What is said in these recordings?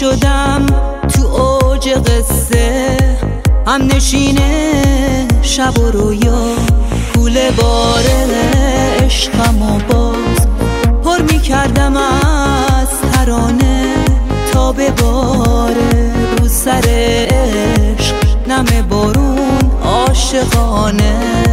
شدم تو اوج قصه. هم نشینه شب و رویا. کوله بار عشقم و باز. پر می کردم از ترانه. تا به باره رو سر عشق. نم بارون عاشقانه.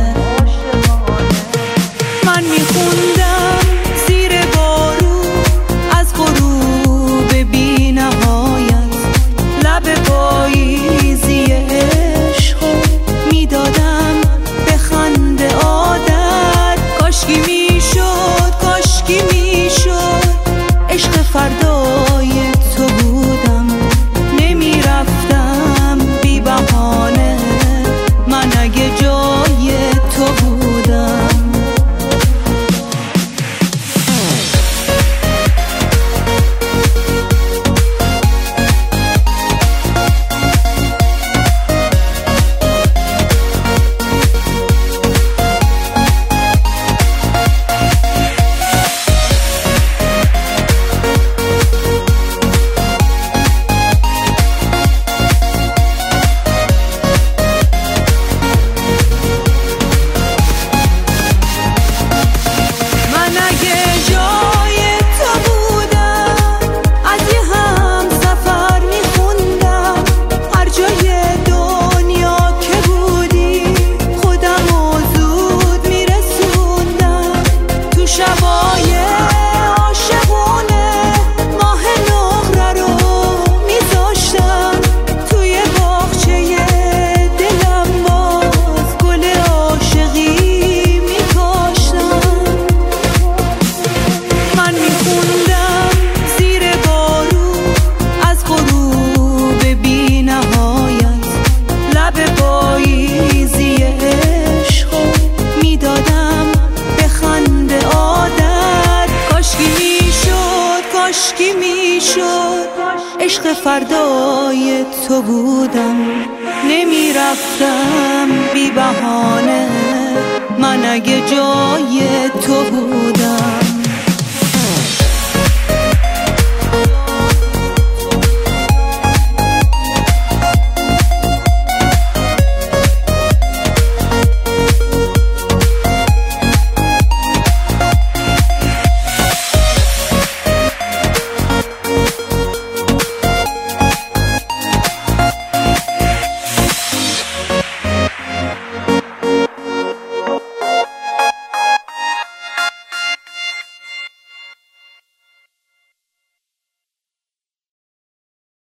کاشکی می‌شد. عشق فردای تو بودم. نمی‌رفتم بی بهانه. من اگه جای تو بودم.